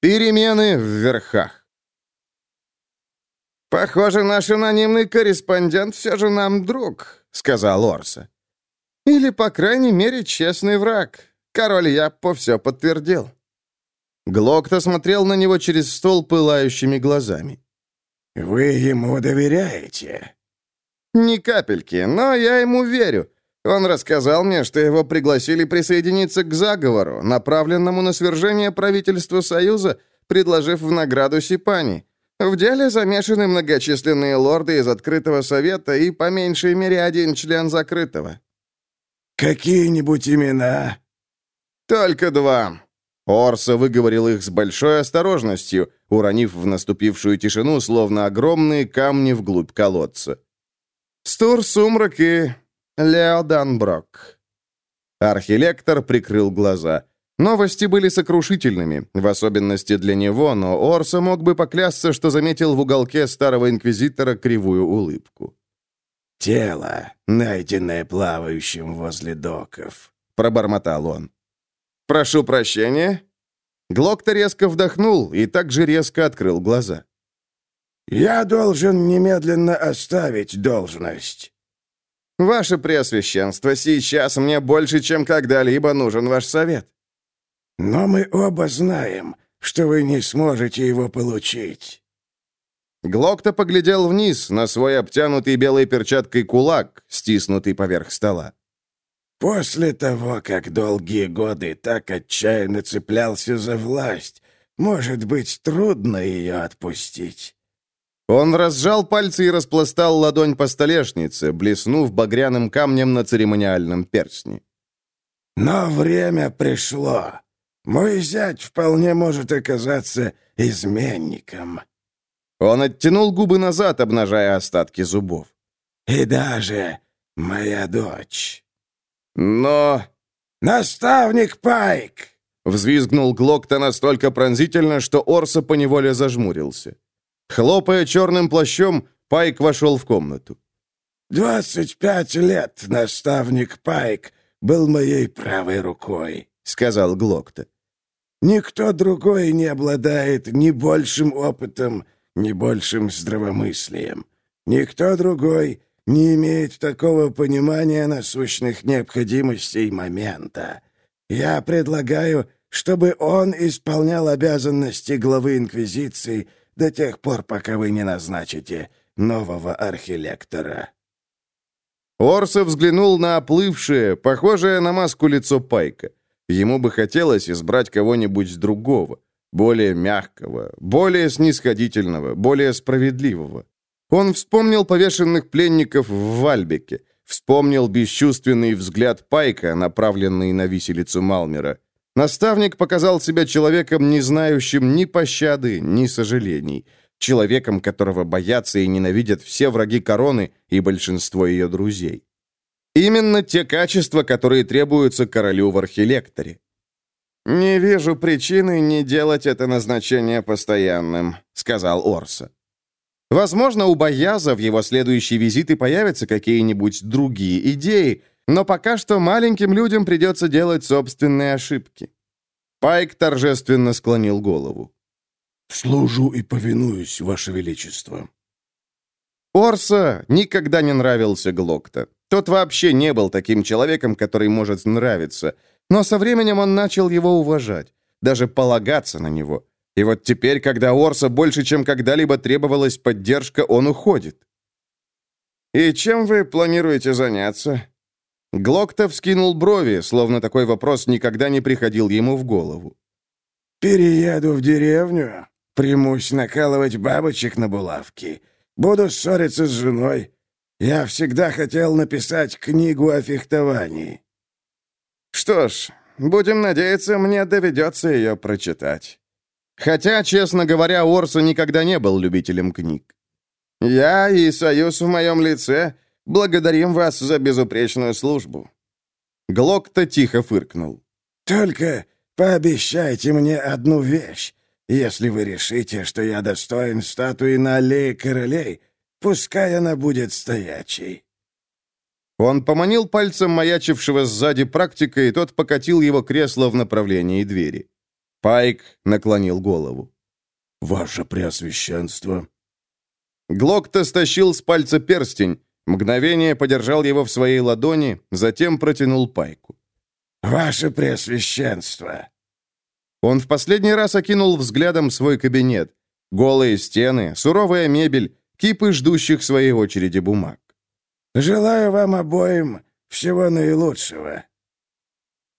Перемены в верхах. «Похоже, наш анонимный корреспондент все же нам друг», — сказал Орса. «Или, по крайней мере, честный враг. Король Яппо все подтвердил». Глокта смотрел на него через стол пылающими глазами. «Вы ему доверяете?» «Ни капельки, но я ему верю. Он рассказал мне, что его пригласили присоединиться к заговору, направленному на свержение правительства Союза, предложив в награду Сипани. В деле замешаны многочисленные лорды из открытого совета и, по меньшей мере, один член закрытого. «Какие-нибудь имена?» «Только два». Орса выговорил их с большой осторожностью, уронив в наступившую тишину, словно огромные камни вглубь колодца. «Стур Сумрак и Лео Данброк». Архилектор прикрыл глаза. Новости были сокрушительными, в особенности для него, но Орса мог бы поклясться, что заметил в уголке старого инквизитора кривую улыбку. «Тело, найденное плавающим возле доков», — пробормотал он. «Прошу прощения». Глокта резко вдохнул и также резко открыл глаза. «Я должен немедленно оставить должность». «Ваше Преосвященство, сейчас мне больше, чем когда-либо нужен ваш совет». Но мы оба знаем, что вы не сможете его получить». Глокта поглядел вниз на свой обтянутый белой перчаткой кулак, стиснутый поверх стола. «После того, как долгие годы так отчаянно цеплялся за власть, может быть, трудно ее отпустить». Он разжал пальцы и распластал ладонь по столешнице, блеснув багряным камнем на церемониальном перстне. «Но время пришло. Мой зять вполне может оказаться изменником». Он оттянул губы назад, обнажая остатки зубов. «И даже моя дочь». «Но...» «Наставник Пайк!» Взвизгнул Глокта настолько пронзительно, что Орса поневоле зажмурился. Хлопая черным плащом, Пайк вошел в комнату. «Двадцать пять лет наставник Пайк был моей правой рукой», — сказал Глокта. Никто другой не обладает ни большим опытом, ни большим здравомыслием. Никто другой не имеет такого понимания насущных необходимостей момента. Я предлагаю, чтобы он исполнял обязанности главы Инквизиции до тех пор, пока вы не назначите нового архилектора». Орса взглянул на оплывшее, похожее на маску лицо Пайка. Ему бы хотелось избрать кого-нибудь другого, более мягкого, более снисходительного, более справедливого. Он вспомнил повешенных пленников в Вальбеке, вспомнил бесчувственный взгляд Пайка, направленный на виселицу Малмера. Наставник показал себя человеком, не знающим ни пощады, ни сожалений, человеком, которого боятся и ненавидят все враги короны и большинство ее друзей. Именно те качества, которые требуются королю в архилекторе. «Не вижу причины не делать это назначение постоянным», — сказал Орса. Возможно, у Бояза в его следующий визит и появятся какие-нибудь другие идеи, но пока что маленьким людям придется делать собственные ошибки. Пайк торжественно склонил голову. «Служу и повинуюсь, Ваше Величество». Орса никогда не нравился Глокта. Тот вообще не был таким человеком, который может нравиться. Но со временем он начал его уважать, даже полагаться на него. И вот теперь, когда Орса больше, чем когда-либо требовалась поддержка, он уходит. «И чем вы планируете заняться?» Глокта вскинул брови, словно такой вопрос никогда не приходил ему в голову. «Перееду в деревню, примусь накалывать бабочек на булавки, буду ссориться с женой, я всегда хотел написать книгу о фехтовании». «Что ж, будем надеяться, мне доведется ее прочитать». Хотя, честно говоря, Орса никогда не был любителем книг. «Я и Союз в моем лице благодарим вас за безупречную службу». Глок-то тихо фыркнул. «Только пообещайте мне одну вещь. Если вы решите, что я достоин статуи на аллее королей, Пускай она будет стоячей». Он поманил пальцем маячившего сзади практика, и тот покатил его кресло в направлении двери. Пайк наклонил голову. «Ваше Преосвященство». Глокта стащил с пальца перстень, мгновение подержал его в своей ладони, затем протянул Пайку. «Ваше Преосвященство!» Он в последний раз окинул взглядом свой кабинет. Голые стены, суровая мебель, кипы ждущих своей очереди бумаг. «Желаю вам обоим всего наилучшего».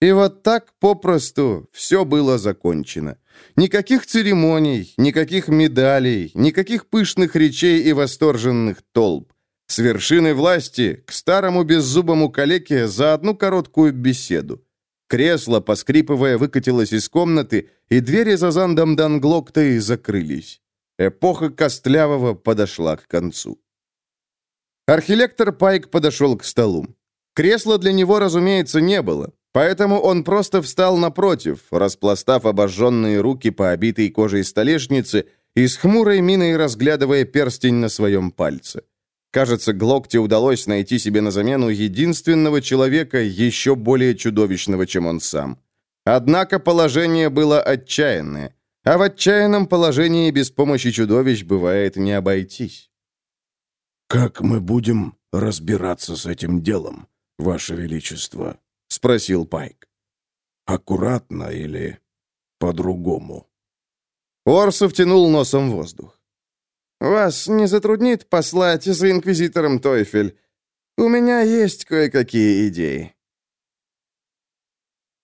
И вот так попросту все было закончено. Никаких церемоний, никаких медалей, никаких пышных речей и восторженных толп. С вершины власти к старому беззубому калеке за одну короткую беседу. Кресло, поскрипывая, выкатилось из комнаты, и двери за Зандом Данглоктой закрылись. Эпоха Костлявого подошла к концу. Архилектор Пайк подошел к столу. Кресла для него, разумеется, не было. Поэтому он просто встал напротив, распластав обожженные руки по обитой кожей столешнице и с хмурой миной разглядывая перстень на своем пальце. Кажется, Глокте удалось найти себе на замену единственного человека, еще более чудовищного, чем он сам. Однако положение было отчаянное, а в отчаянном положении без помощи чудовищ бывает не обойтись. «Как мы будем разбираться с этим делом, Ваше Величество?» — спросил Пайк. «Аккуратно или по-другому?» Орсов тянул носом воздух. «Вас не затруднит послать за инквизитором Тойфель? У меня есть кое-какие идеи».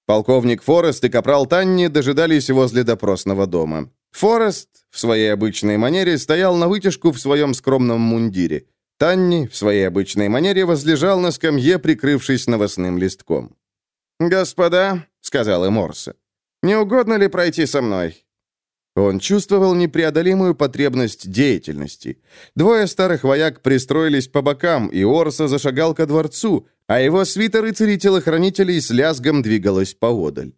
Полковник Форест и капрал Танни дожидались возле допросного дома. Форест в своей обычной манере стоял на вытяжку в своем скромном мундире. Танни в своей обычной манере возлежал на скамье, прикрывшись новостным листком. «Господа», — сказал им Орса, — «не угодно ли пройти со мной?» Он чувствовал непреодолимую потребность деятельности. Двое старых вояк пристроились по бокам, и Орса зашагал ко дворцу, а его свита рыцарей-телохранителей с лязгом двигалась поодаль.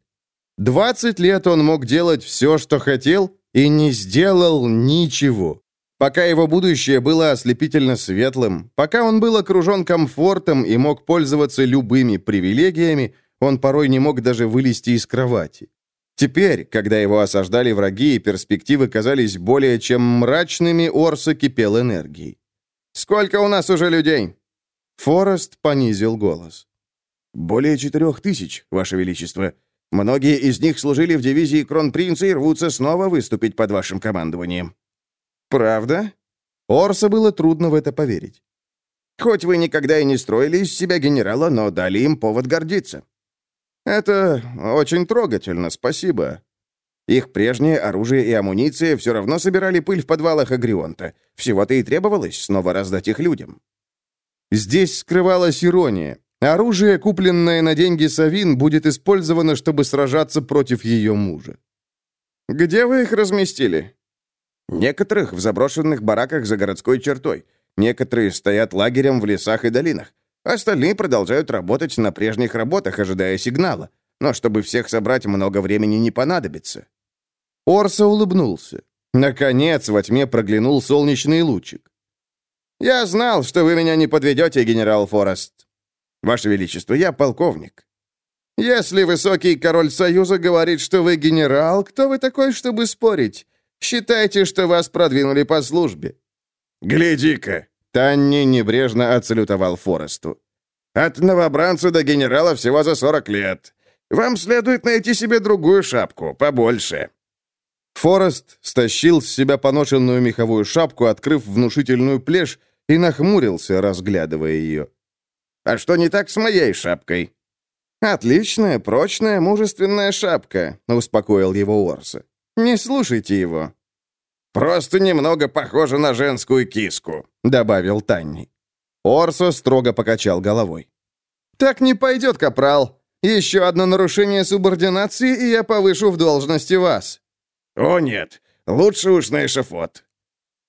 Двадцать лет он мог делать все, что хотел, и не сделал ничего. Пока его будущее было ослепительно светлым, пока он был окружен комфортом и мог пользоваться любыми привилегиями, он порой не мог даже вылезти из кровати. Теперь, когда его осаждали враги и перспективы казались более чем мрачными, Орса кипел энергией. «Сколько у нас уже людей?» Форест понизил голос. «Более четырех тысяч, Ваше Величество. Многие из них служили в дивизии Кронпринца и рвутся снова выступить под вашим командованием». «Правда?» Орса было трудно в это поверить. «Хоть вы никогда и не строили из себя генерала, но дали им повод гордиться». «Это очень трогательно, спасибо». Их прежнее оружие и амуниция все равно собирали пыль в подвалах Агрионта. Всего-то и требовалось снова раздать их людям. Здесь скрывалась ирония. Оружие, купленное на деньги Савин, будет использовано, чтобы сражаться против ее мужа. «Где вы их разместили?» Некоторых в заброшенных бараках за городской чертой. Некоторые стоят лагерем в лесах и долинах. Остальные продолжают работать на прежних работах, ожидая сигнала. Но чтобы всех собрать, много времени не понадобится. Орса улыбнулся. Наконец во тьме проглянул солнечный лучик. «Я знал, что вы меня не подведете, генерал Форест». «Ваше Величество, я полковник». «Если высокий король Союза говорит, что вы генерал, кто вы такой, чтобы спорить? Считайте, что вас продвинули по службе». «Гляди-ка!» — Танни небрежно отсалютовал Форесту. «От новобранца до генерала всего за сорок лет. Вам следует найти себе другую шапку, побольше». Форест стащил с себя поношенную меховую шапку, открыв внушительную плешь, и нахмурился, разглядывая ее. «А что не так с моей шапкой?» «Отличная, прочная, мужественная шапка», — успокоил его Орса. Не слушайте его». «Просто немного похоже на женскую киску», — добавил Танни. Орсо строго покачал головой. «Так не пойдет, капрал. Еще одно нарушение субординации, и я повышу в должности вас». «О нет, лучше уж на эшафот».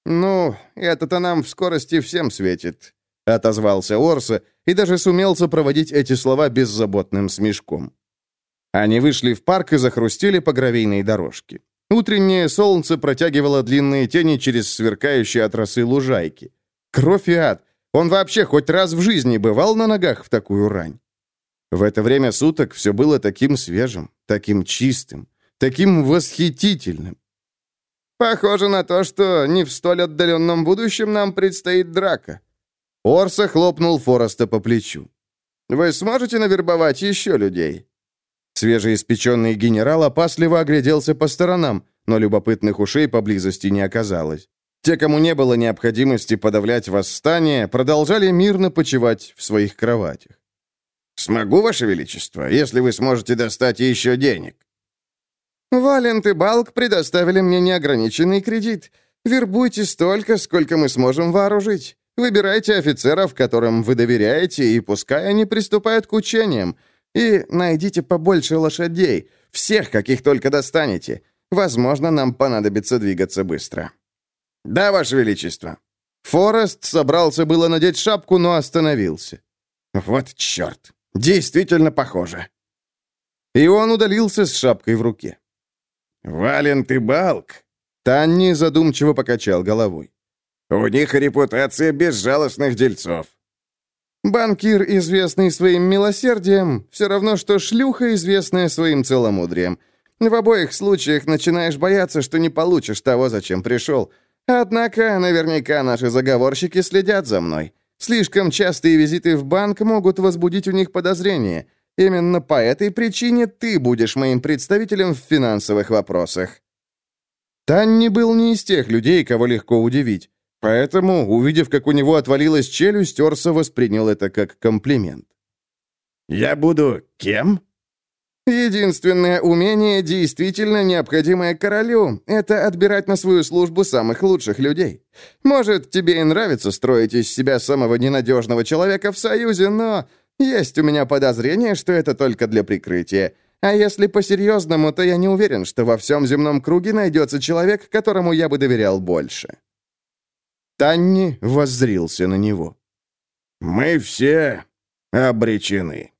«Ну, это-то нам в скорости всем светит», — отозвался Орсо и даже сумел сопроводить эти слова беззаботным смешком. Они вышли в парк и захрустели по гравийной дорожке. Утреннее солнце протягивало длинные тени через сверкающие от лужайки. Кровь и ад. Он вообще хоть раз в жизни бывал на ногах в такую рань. В это время суток все было таким свежим, таким чистым, таким восхитительным. Похоже на то, что не в столь отдаленном будущем нам предстоит драка. Орса хлопнул Фореста по плечу. Вы сможете навербовать еще людей? Свежеиспеченный генерал опасливо огляделся по сторонам, но любопытных ушей поблизости не оказалось. Те, кому не было необходимости подавлять восстание, продолжали мирно почивать в своих кроватях. «Смогу, Ваше Величество, если вы сможете достать еще денег». «Валент и Балк предоставили мне неограниченный кредит. Вербуйте столько, сколько мы сможем вооружить. Выбирайте офицеров, которым вы доверяете, и пускай они приступают к учениям. И найдите побольше лошадей, всех, каких только достанете. Возможно, нам понадобится двигаться быстро». «Да, Ваше Величество». Форест собрался было надеть шапку, но остановился. «Вот черт! Действительно похоже!» И он удалился с шапкой в руке. «Валент и Балк!» Танни задумчиво покачал головой. «У них репутация безжалостных дельцов. Банкир, известный своим милосердием, все равно, что шлюха, известная своим целомудрием. В обоих случаях начинаешь бояться, что не получишь того, зачем пришел. Однако, наверняка наши заговорщики следят за мной. Слишком частые визиты в банк могут возбудить у них подозрения. Именно по этой причине ты будешь моим представителем в финансовых вопросах». Танни был не из тех людей, кого легко удивить. Поэтому, увидев, как у него отвалилась челюсть, Орса воспринял это как комплимент. «Я буду кем?» «Единственное умение, действительно необходимое королю, это отбирать на свою службу самых лучших людей. Может, тебе и нравится строить из себя самого ненадежного человека в Союзе, но есть у меня подозрение, что это только для прикрытия. А если по-серьезному, то я не уверен, что во всем земном круге найдется человек, которому я бы доверял больше». Танни воззрился на него. «Мы все обречены».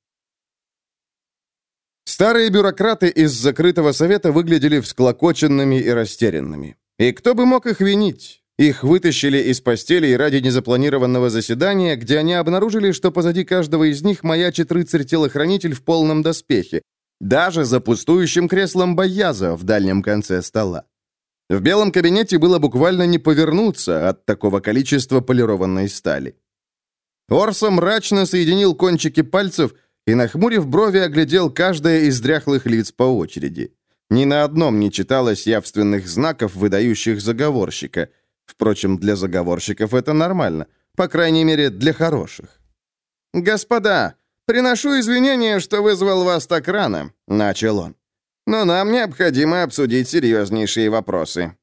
Старые бюрократы из закрытого совета выглядели всклокоченными и растерянными. И кто бы мог их винить? Их вытащили из постелей ради незапланированного заседания, где они обнаружили, что позади каждого из них маячит рыцарь-телохранитель в полном доспехе, даже за пустующим креслом Бояза в дальнем конце стола. В белом кабинете было буквально не повернуться от такого количества полированной стали. Орса мрачно соединил кончики пальцев и, нахмурив брови, оглядел каждое из дряхлых лиц по очереди. Ни на одном не читалось явственных знаков, выдающих заговорщика. Впрочем, для заговорщиков это нормально, по крайней мере, для хороших. «Господа, приношу извинения, что вызвал вас так рано», — начал он. Но нам необходимо обсудить серьезнейшие вопросы».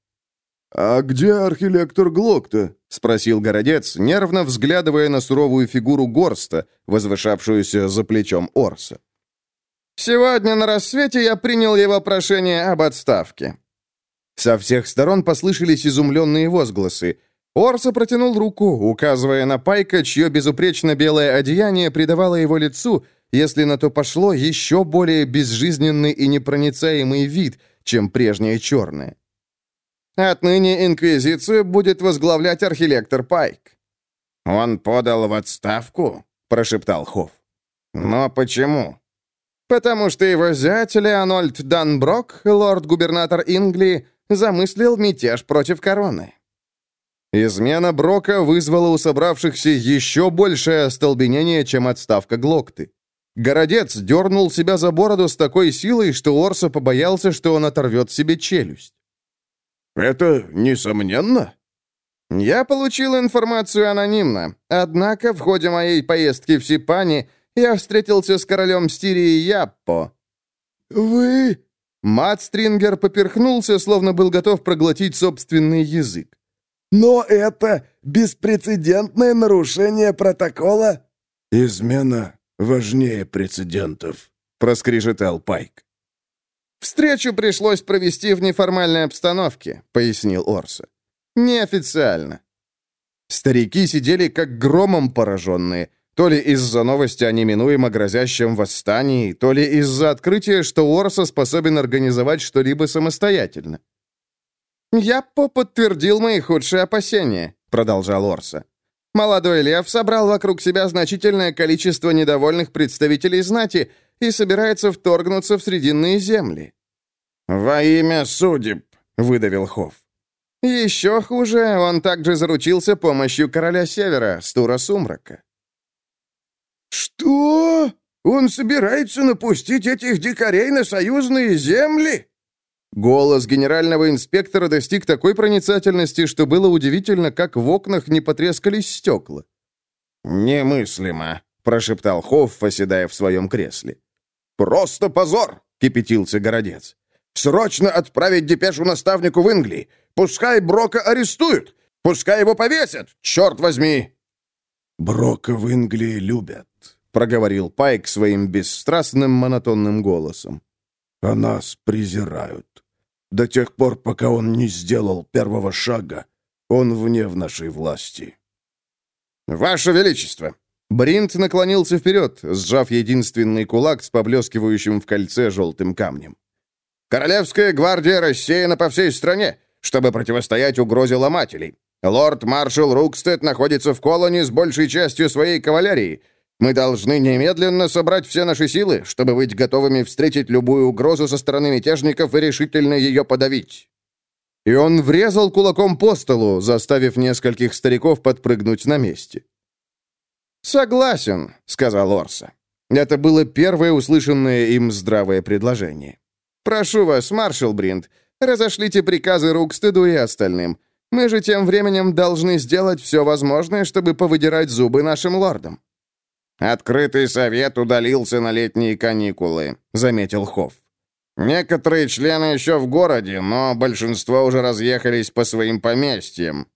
«А где архилектор Глокта?» — спросил городец, нервно взглядывая на суровую фигуру Горста, возвышавшуюся за плечом Орса. «Сегодня на рассвете я принял его прошение об отставке». Со всех сторон послышались изумленные возгласы. Орса протянул руку, указывая на Пайка, чье безупречно белое одеяние придавало его лицу если на то пошло, еще более безжизненный и непроницаемый вид, чем прежнее черное. Отныне Инквизицию будет возглавлять архилектор Пайк. «Он подал в отставку?» — прошептал Хофф. «Но почему?» «Потому что его зять Леонольд Данброк, лорд-губернатор Инглии, замыслил мятеж против короны». Измена Брока вызвала у собравшихся еще большее остолбенение, чем отставка Глокты. Городец дернул себя за бороду с такой силой, что Орса побоялся, что он оторвет себе челюсть. «Это несомненно?» «Я получил информацию анонимно. Однако в ходе моей поездки в Сипани я встретился с королем Стирии Яппо». «Вы...» Мат Стрингер поперхнулся, словно был готов проглотить собственный язык. «Но это беспрецедентное нарушение протокола?» «Измена важнее прецедентов», — проскрежетал Пайк. «Встречу пришлось провести в неформальной обстановке», — пояснил Орса. «Неофициально». Старики сидели как громом пораженные, то ли из-за новости о неминуемо грозящем восстании, то ли из-за открытия, что Орса способен организовать что-либо самостоятельно. «Я подтвердил мои худшие опасения», — продолжал Орса. Молодой лев собрал вокруг себя значительное количество недовольных представителей знати и собирается вторгнуться в Срединные земли. «Во имя судеб», — выдавил Хофф. «Еще хуже, он также заручился помощью короля Севера, Стура Сумрака». «Что? Он собирается напустить этих дикарей на союзные земли?» Голос генерального инспектора достиг такой проницательности, что было удивительно, как в окнах не потрескались стекла. «Немыслимо», — прошептал Хофф, оседая в своем кресле. «Просто позор!» — кипятился городец. «Срочно отправить депешу наставнику в Инглии! Пускай Брока арестуют! Пускай его повесят! Черт возьми!» «Брока в Инглии любят», — проговорил Пайк своим бесстрастным монотонным голосом. «А нас презирают. До тех пор, пока он не сделал первого шага, он вне в нашей власти». «Ваше Величество!» Бринт наклонился вперед, сжав единственный кулак с поблескивающим в кольце желтым камнем. «Королевская гвардия рассеяна по всей стране, чтобы противостоять угрозе ломателей. Лорд-маршал Рукстед находится в колонии с большей частью своей кавалерии. Мы должны немедленно собрать все наши силы, чтобы быть готовыми встретить любую угрозу со стороны мятежников и решительно ее подавить». И он врезал кулаком по столу, заставив нескольких стариков подпрыгнуть на месте. «Согласен», — сказал Орса. Это было первое услышанное им здравое предложение. «Прошу вас, маршал Бринт, разошлите приказы Рукстеду и остальным. Мы же тем временем должны сделать все возможное, чтобы повыдирать зубы нашим лордам». «Открытый совет удалился на летние каникулы», — заметил Хофф. «Некоторые члены еще в городе, но большинство уже разъехались по своим поместьям».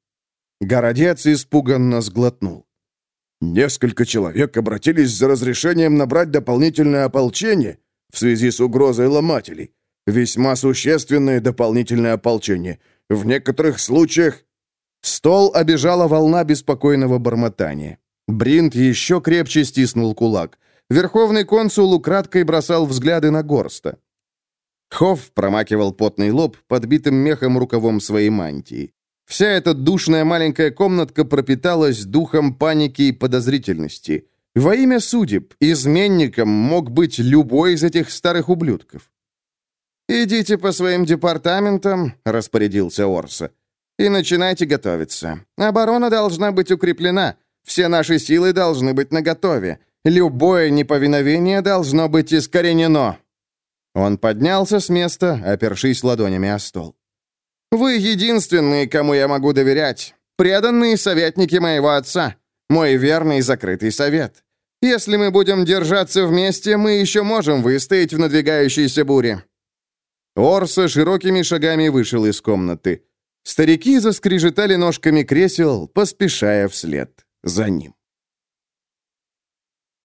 Городец испуганно сглотнул. Несколько человек обратились за разрешением набрать дополнительное ополчение в связи с угрозой ломателей. Весьма существенное дополнительное ополчение. В некоторых случаях... Стол обижала волна беспокойного бормотания. Бринт еще крепче стиснул кулак. Верховный консул украдкой бросал взгляды на Горста. Хофф промакивал потный лоб подбитым мехом рукавом своей мантии. Вся эта душная маленькая комнатка пропиталась духом паники и подозрительности. Во имя судеб, изменником мог быть любой из этих старых ублюдков. «Идите по своим департаментам», — распорядился Орса, — «и начинайте готовиться. Оборона должна быть укреплена, все наши силы должны быть наготове, любое неповиновение должно быть искоренено». Он поднялся с места, опершись ладонями о стол. Вы единственные, кому я могу доверять. Преданные советники моего отца. Мой верный закрытый совет. Если мы будем держаться вместе, мы еще можем выстоять в надвигающейся буре». Орса широкими шагами вышел из комнаты. Старики заскрежетали ножками кресел, поспешая вслед за ним.